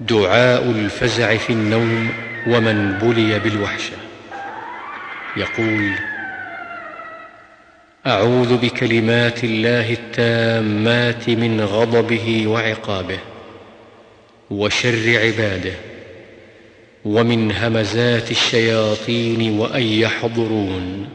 دعاء الفزع في النوم ومن بلي بالوحشة. يقول أعوذ بكلمات الله التامات من غضبه وعقابه وشر عباده ومن همزات الشياطين وأن يحضرون.